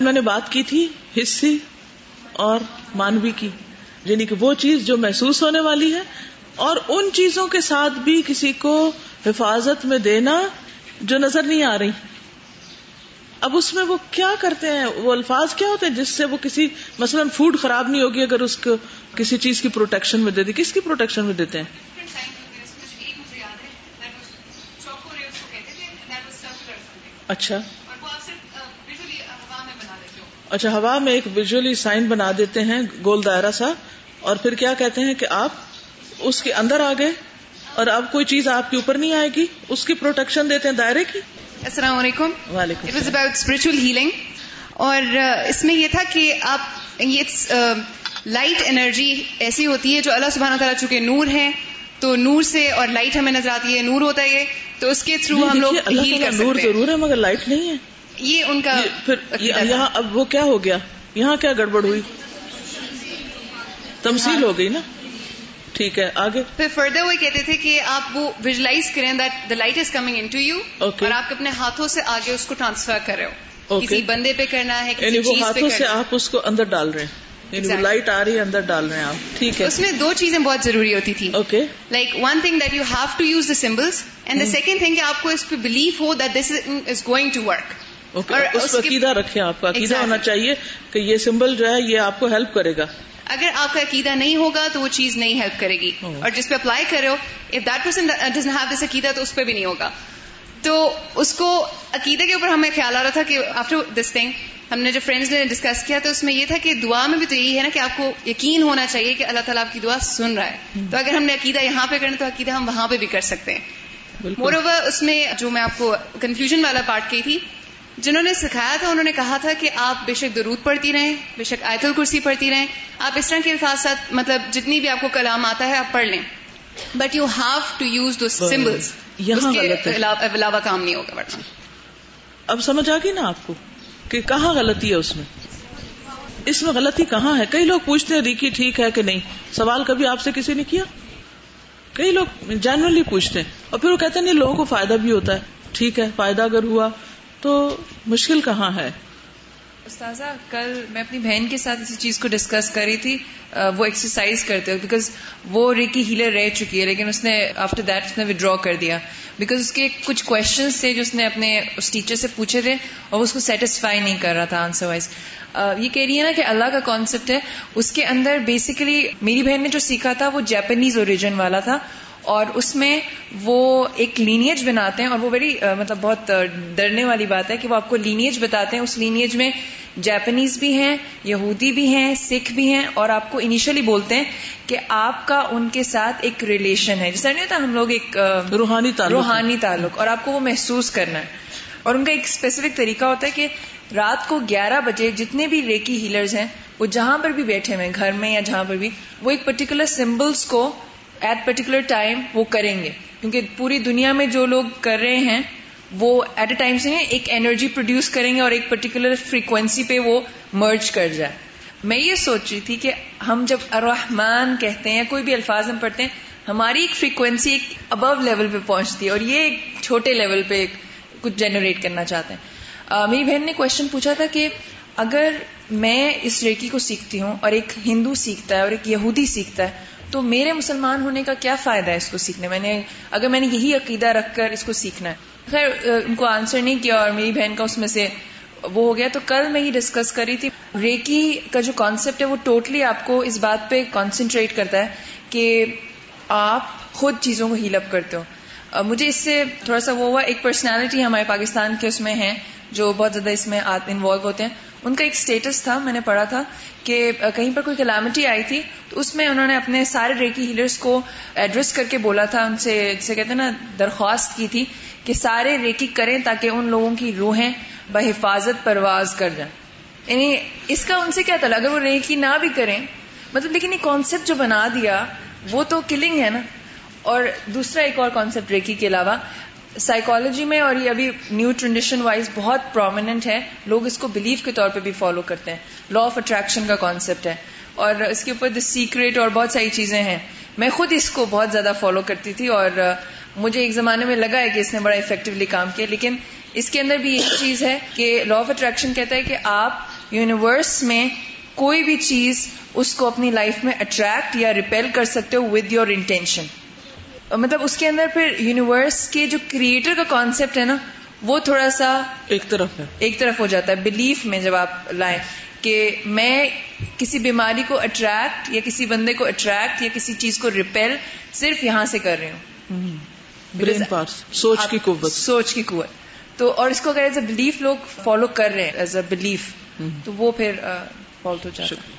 میں نے بات کی تھی حصی اور مانوی کی یعنی کہ وہ چیز جو محسوس ہونے والی ہے اور ان چیزوں کے ساتھ بھی کسی کو حفاظت میں دینا جو نظر نہیں آ رہی۔ اب اس میں وہ کیا کرتے ہیں؟ وہ الفاظ کیا ہوتے ہیں جس سے وہ کسی مثلا فوڈ خراب نہیں ہوگی اگر اس کو کسی چیز کی پروٹیکشن میں دے دی۔ کس کی پروٹیکشن میں دیتے ہیں؟ اچھا۔ اچھا ہوا میں ایک ویژلی سائن بنا دیتے ہیں گول دائرہ سا اور پھر کیا کہتے ہیں کہ آپ اس کے اندر آ گئے اور اب کوئی چیز آپ کے اوپر نہیں آئے گی اس کی پروٹیکشن دیتے ہیں دائرے کی۔ السلام علیکم۔ وعلیکم it was about spiritual healing اور اس میں یہ تھا کہ آپ یہ لائٹ انرجی ایسی ہوتی ہے جو اللہ سبحانہ تعالیٰ چونکہ نور ہے تو نور سے اور لائٹ ہمیں نظر آتی ہے نور ہوتا ہے تو اس کے تھرو ہم لوگ ہیل کر نور ضرور ہے مگر لائٹ نہیں ہے۔ یہ ان کا پھر۔ یہاں اب وہ کیا ہو گیا؟ یہاں کیا گڑبڑ ہوئی؟ تمثیل ہو گئی نا؟ ٹھیک ہے آگے۔ پھر فردر وہ کہتے تھے کہ آپ وہ ویژلائز کریں that the light is coming into you. اور آپ اپنے ہاتھوں سے آگے اس کو ٹرانسفر کر رہے ہو. کسی بندے پہ کرنا ہے یعنی وہ ہاتھوں سے آپ اس کو اندر ڈال رہے ہیں۔ یعنی. لائٹ آ رہی ہے اندر ڈال رہے ہیں آپ۔ ٹھیک ہے۔ اس میں دو چیزیں بہت ضروری ہوتی تھی okay like one thing that you have to use the symbols and the second thing آپ کو اس پہ belief who that this is going to work اس کے- عقیدہ رکھیں آپ کا. عقیدہ. ہونا چاہیے کہ یہ سمبل جو ہے یہ آپ کو ہیلپ کرے گا. اگر آپ کا عقیدہ نہیں ہوگا تو وہ چیز نہیں ہیلپ کرے گی. Oh. اور جس پہ اپلائی کر رہے ہو if that person doesn't have this عقیدہ تو اس پہ بھی نہیں ہوگا. تو اس کو عقیدے کے اوپر ہمیں خیال آ رہا تھا کہ آفٹر دس تھنگ ہم نے جو فرینڈز نے ڈسکس کیا تو اس میں یہ تھا کہ دعا میں بھی تو یہی ہے نا کہ آپ کو یقین ہونا چاہیے کہ اللہ تعالیٰ آپ کی دعا سن رہا ہے. تو اگر ہم نے عقیدہ یہاں پہ کرنا تو عقیدہ ہم وہاں پہ بھی کر سکتے ہیں. مور اوور اس میں جو میں آپ کو کنفیوژن والا پارٹ کی تھی جنہوں نے سکھایا تھا انہوں نے کہا تھا کہ آپ بے شک درود پڑھتی رہیں بے شک آیت الکرسی پڑھتی رہیں۔ آپ اس طرح کے الفاظ ساتھ مطلب جتنی بھی آپ کو کلام آتا ہے آپ پڑھ لیں۔ But you have to use do symbols علاوہ کام نہیں ہوگا ورنہ۔ اب سمجھ آ گئی نا آپ کو کہ کہاں غلطی ہے اس میں؟ اس میں غلطی کہاں ہے؟ کئی لوگ پوچھتے ہیں ریکی ٹھیک ہے کہ نہیں۔ سوال کبھی آپ سے کسی نے کیا؟ کئی لوگ جنرلی پوچھتے ہیں۔ اور پھر وہ کہتے ہیں نہیں لوگوں کو فائدہ بھی ہوتا ہے۔ ٹھیک ہے فائدہ اگر ہوا تو مشکل کہاں ہے؟ استاذہ، کل میں اپنی بہن کے ساتھ اسی چیز کو ڈسکس کری تھی وہ ایکسرسائز کرتے ہوئے بیکاز وہ ریکی ہیلر رہ چکی ہے، لیکن اس نے آفٹر دیٹ اس نے ودرا کر دیا۔ بیکاز اس کے کچھ کوشچنس تھے جو اس نے اپنے اس ٹیچر سے پوچھے تھے، اور وہ اس کو سیٹسفائی نہیں کر رہا تھا آنسر وائز یہ کہہ رہی ہے نا کہ اللہ کا کانسیپٹ ہے، اس کے اندر بیسیکلی میری بہن نے جو سیکھا تھا، وہ جیپنیز اوریجن والا تھا۔ اور اس میں وہ ایک لینیج بناتے ہیں اور وہ ویری مطلب بہت ڈرنے والی بات ہے کہ وہ آپ کو لینیج بتاتے ہیں۔ اس لینیج میں جیپنیز بھی ہیں یہودی بھی ہیں سکھ بھی ہیں اور آپ کو انیشلی بولتے ہیں کہ آپ کا ان کے ساتھ ایک ریلیشن ہے۔ جیسا نہیں ہوتا ہم لوگ ایک روحانی تعلق روحانی تعلق اور آپ کو وہ محسوس کرنا ہے۔ اور ان کا ایک اسپیسیفک طریقہ ہوتا ہے کہ رات کو گیارہ بجے جتنے بھی ریکی ہیلرز ہیں وہ جہاں پر بھی بیٹھے ہوئے ہیں گھر میں یا جہاں پر بھی وہ ایک پرٹیکولر سمبلس کو ایٹ پرٹیکولر ٹائم وہ کریں گے کیونکہ پوری دنیا میں جو لوگ کر رہے ہیں وہ ایٹ اے ٹائم سے ایک انرجی پروڈیوس کریں گے اور ایک پرٹیکولر فریکوینسی پہ وہ مرج کر جائے۔ میں یہ سوچ رہی تھی کہ ہم جب الرحمن کہتے ہیں یا کوئی بھی الفاظ ہم پڑھتے ہیں ہماری ایک فریکوینسی ایک ابو لیول پہ پہنچتی ہے اور یہ ایک چھوٹے لیول پہ کچھ جنریٹ کرنا چاہتے ہیں۔ آ، میری بہن نے کوشچن پوچھا تھا کہ اگر میں اس ریکی کو سیکھتی ہوں اور ایک ہندو سیکھتا ہے اور ایک یہودی سیکھتا ہے تو میرے مسلمان ہونے کا کیا فائدہ ہے اس کو سیکھنے؟ میں نے اگر میں نے یہی عقیدہ رکھ کر اس کو سیکھنا ہے۔ خیر ان کو آنسر نہیں کیا اور میری بہن کا اس میں سے وہ ہو گیا۔ تو کل میں یہ ڈسکس کری تھی۔ ریکی کا جو کانسیپٹ ہے وہ ٹوٹلی آپ کو اس بات پہ کانسنٹریٹ کرتا ہے کہ آپ خود چیزوں کو ہیل اپ کرتے ہو۔ مجھے اس سے تھوڑا سا وہ ہوا۔ ایک پرسنالٹی ہمارے پاکستان کے اس میں ہیں جو بہت زیادہ اس میں انوالو ہوتے ہیں۔ ان کا ایک اسٹیٹس تھا، میں نے پڑھا تھا کہ کہیں پر کوئی کلامٹی آئی تھی، تو اس میں انہوں نے اپنے سارے ریکی ہیلرز کو ایڈریس کر کے بولا تھا، ان سے جسے کہتے ہیں نا، درخواست کی تھی کہ سارے ریکی کریں تاکہ ان لوگوں کی روحیں بحفاظت پرواز کر جائیں۔ یعنی اس کا ان سے کیا تعلق؟ اگر وہ ریکی نہ بھی کریں مطلب لیکن یہ کانسیپٹ جو بنا دیا، وہ تو کلنگ ہے نا۔ اور دوسرا ایک اور کانسیپٹ ریکی کے علاوہ سائیکالوجی میں اور یہ ابھی نیو ٹریڈیشن وائز بہت پرومیننٹ ہے۔ لوگ اس کو بلیف کے طور پہ بھی فالو کرتے ہیں۔ لا آف اٹریکشن کا کانسیپٹ ہے۔ اور اس کے اوپر دا سیکریٹ اور بہت ساری چیزیں ہیں۔ میں خود اس کو بہت زیادہ فالو کرتی تھی اور مجھے ایک زمانے میں لگا ہے کہ اس نے بڑا افیکٹولی کام کیا، لیکن اس کے اندر بھی یہی چیز ہے کہ لا آف اٹریکشن کہتا ہے کہ آپ یونیورس میں کوئی بھی چیز اس کو اپنی لائف میں اٹریکٹ یا ریپیل کر سکتے ہو ود یور انٹینشن مطلب اس کے اندر پھر یونیورس کے جو کریٹر کا کانسیپٹ ہے نا وہ تھوڑا سا ایک طرف ہے۔ ایک طرف ہو جاتا ہے۔ بلیف میں جب آپ لائیں کہ میں کسی بیماری کو اٹریکٹ یا کسی بندے کو اٹریکٹ یا کسی چیز کو ریپیل صرف یہاں سے کر رہی ہوں۔ برین سوچ کی قوت۔ سوچ کی قوت۔ تو اور اس کو اگر ایز اے بلیف لوگ فالو کر رہے ہیں ایز اے بلیف تو وہ پھر فالٹ ہو جاتا ہے۔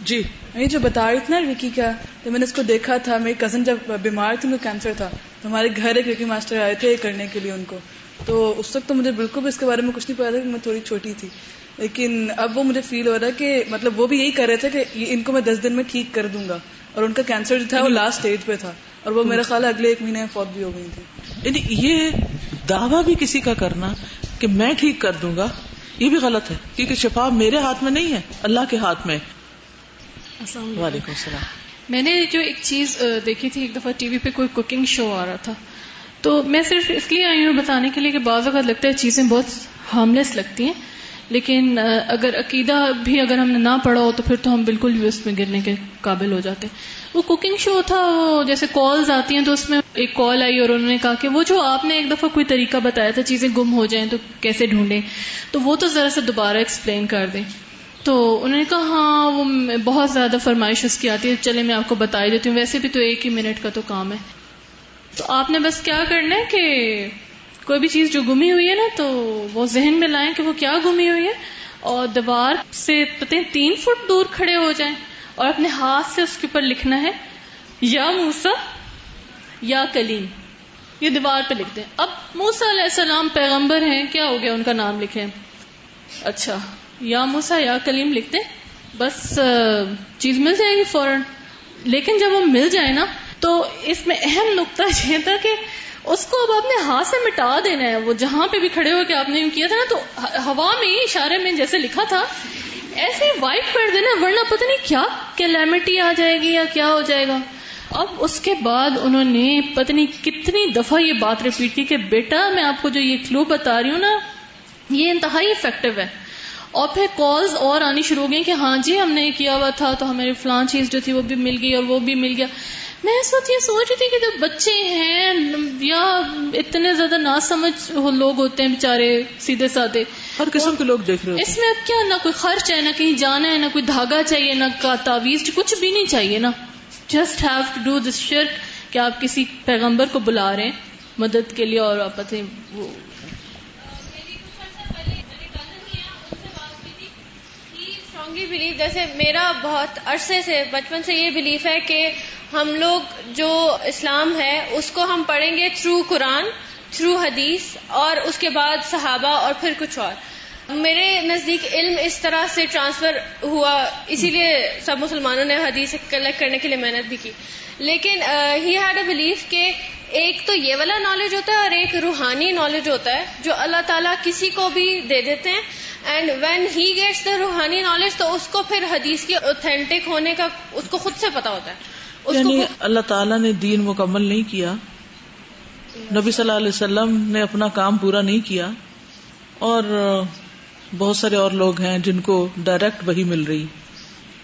جی۔ یہ جو بتا رہی تھی نا وکی کا تو میں نے اس کو دیکھا تھا میری کزن جب بیمار تھی کو کینسر تھا۔ تو ہمارے گھر ایک وکی ماسٹر آئے تھے کرنے کے لیے ان کو۔ تو اس وقت تو مجھے بالکل بھی اس کے بارے میں کچھ نہیں پتا تھا کہ میں تھوڑی چھوٹی تھی۔ لیکن اب وہ مجھے فیل ہو رہا ہے کہ مطلب وہ بھی یہی کر رہے تھے کہ ان کو میں دس دن میں ٹھیک کر دوں گا۔ اور ان کا کینسر جو تھا وہ لاسٹ اسٹیج پہ تھا۔ اور وہ میرا خیال اگلے ایک مہینے فوت بھی ہو گئی تھی۔ یعنی یہ دعویٰ بھی کسی کا کرنا کہ میں ٹھیک کر دوں گا یہ بھی غلط ہے۔ کیونکہ شفا میرے ہاتھ میں نہیں ہے اللہ کے ہاتھ میں۔ وعلیکم السلام۔ میں نے جو ایک چیز دیکھی تھی ایک دفعہ ٹی وی پہ کوئی کوکنگ شو آ رہا تھا۔ تو میں صرف اس لیے آئی ہوں بتانے کے لیے کہ بعض اوقات لگتا ہے چیزیں بہت ہارملیس لگتی ہیں۔ لیکن اگر عقیدہ بھی اگر ہم نے نہ پڑھا ہو تو پھر تو ہم بالکل بھی اس میں گرنے کے قابل ہو جاتے وہ کوکنگ شو تھا وہ جیسے کالز آتی ہیں تو اس میں ایک کال آئی اور انہوں نے کہا کہ وہ جو آپ نے ایک دفعہ کوئی طریقہ بتایا تھا چیزیں گم ہو جائیں تو کیسے ڈھونڈیں؟ تو وہ تو ذرا سا دوبارہ ایکسپلین کر دیں۔ تو انہوں نے کہا ہاں وہ بہت زیادہ فرمائش اس کی آتی ہے، چلے میں آپ کو بتا ہی دیتی ہوں۔ ویسے بھی تو ایک ہی منٹ کا تو کام ہے۔ تو آپ نے بس کیا کرنا ہے کہ کوئی بھی چیز جو گمی ہوئی ہے نا، تو وہ ذہن میں لائیں کہ وہ کیا گمی ہوئی ہے۔ اور دیوار سے پتہ تین فٹ دور کھڑے ہو جائیں اور اپنے ہاتھ سے اس کے اوپر لکھنا ہے، یا موسا یا کلیم۔ یہ دیوار پہ لکھ دیں اب موسا علیہ السلام پیغمبر ہیں، کیا ہو گیا؟ ان کا نام لکھے اچھا۔ یا موسا یا کلیم لکھتے بس چیز مل جائے گی فوراً۔ لیکن جب وہ مل جائے نا، تو اس میں اہم نقطہ یہ تھا کہ اس کو اب اپنے ہاتھ سے مٹا دینا ہے۔ وہ جہاں پہ بھی کھڑے ہو کے آپ نے کیا تھا نا، تو ہوا میں اشارے میں جیسے لکھا تھا۔ ایسے وائٹ کر دینا، ورنہ پتہ نہیں کیا کلیمٹی آ جائے گی یا کیا ہو جائے گا۔ اب اس کے بعد انہوں نے پتنی کتنی دفعہ یہ بات ریپیٹ کی کہ بیٹا، میں آپ کو جو یہ کلو بتا رہی ہوں نا، یہ انتہائی افیکٹو ہے۔ اور پھر کالز اور آنی شروع ہو گئی کہ ہاں جی ہم نے کیا ہوا تھا تو ہماری فلان چیز جو تھی وہ بھی مل گئی اور وہ بھی مل گیا۔ میں اس وقت یہ سوچ رہی تھی کہ جو بچے ہیں یا اتنے زیادہ نہ سمجھ لوگ ہوتے ہیں بےچارے سیدھے سادے۔ ہر قسم کے لوگ دیکھ رہے اس میں اب کیا نہ کوئی خرچ ہے نہ کہیں جانا ہے نہ کوئی دھاگا چاہیے نہ کا تعویذ کچھ بھی نہیں چاہیے نا۔ Just have to do this شرک کہ آپ کسی پیغمبر کو بلا رہے ہیں مدد کے لیے اور آپ وہ بلیف جیسے میرا بہت عرصے سے بچپن سے یہ بلیف ہے کہ ہم لوگ جو اسلام ہے، اس کو ہم پڑھیں گے تھرو قرآن تھرو حدیث اور اس کے بعد صحابہ اور پھر کچھ اور۔ میرے نزدیک علم اس طرح سے ٹرانسفر ہوا، اسی لیے سب مسلمانوں نے حدیث کلیکٹ کرنے کے لیے محنت بھی کی۔ لیکن ہی ہیڈ اے بلیف کہ ایک تو یہ والا نالج ہوتا ہے اور ایک روحانی نالج ہوتا ہے جو اللہ تعالیٰ کسی کو بھی دے دیتے ہیں۔ And when he gets the روحانی نالج تو اس کو پھر حدیث کی اوتھینٹک ہونے کا اس کو خود سے پتا ہوتا ہے۔ یعنی اللہ تعالیٰ نے دین مکمل نہیں کیا۔ نبی صلی اللہ علیہ وسلم نے اپنا کام پورا نہیں کیا۔ اور بہت سارے اور لوگ ہیں جن کو ڈائریکٹ وہی مل رہی۔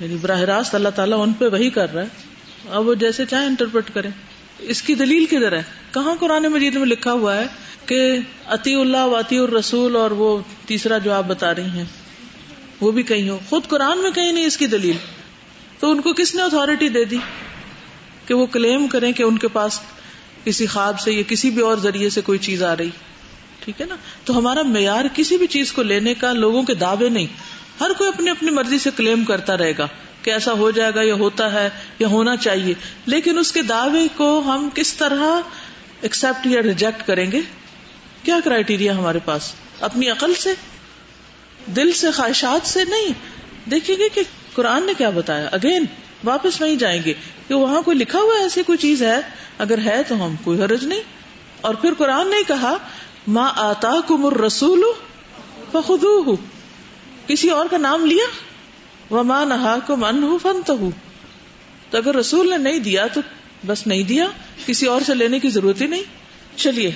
یعنی براہ راست اللہ تعالیٰ ان پہ وہی کر رہا ہے۔ اب وہ جیسے چاہے انٹرپریٹ کرے اس کی دلیل کدھر ہے؟ کہاں قرآن مجید میں لکھا ہوا ہے کہ عطی اللہ واطی الرسول اور وہ تیسرا جو آپ بتا رہی ہیں، وہ بھی کہیں ہو خود قرآن میں کہیں نہیں اس کی دلیل۔ تو ان کو کس نے اتارٹی دے دی کہ وہ کلیم کریں کہ ان کے پاس کسی خواب سے یا کسی بھی اور ذریعے سے کوئی چیز آ رہی؟ ٹھیک ہے نا؟ تو ہمارا معیار کسی بھی چیز کو لینے کا، لوگوں کے دعوے نہیں۔ ہر کوئی اپنی اپنی مرضی سے کلیم کرتا رہے گا۔ کہ ایسا ہو جائے گا یا ہوتا ہے یا ہونا چاہیے۔ لیکن اس کے دعوے کو ہم کس طرح ایکسپٹ یا ریجیکٹ کریں گے؟ کیا کرائٹیریا ہمارے پاس؟ اپنی عقل سے؟ دل سے، خواہشات سے؟ نہیں۔ دیکھیں گے کہ قرآن نے کیا بتایا۔ اگین واپس وہیں جائیں گے کہ وہاں کوئی لکھا ہوا ایسی کوئی چیز ہے؟ اگر ہے تو ہم کوئی حرج نہیں۔ اور پھر قرآن نے کہا ماں آتا کمر رسول کسی اور کا نام لیا؟ وہ ماں نہا کو من ہوں فن تو اگر رسول نے نہیں دیا تو بس نہیں دیا، کسی اور سے لینے کی ضرورت ہی نہیں۔ چلیے۔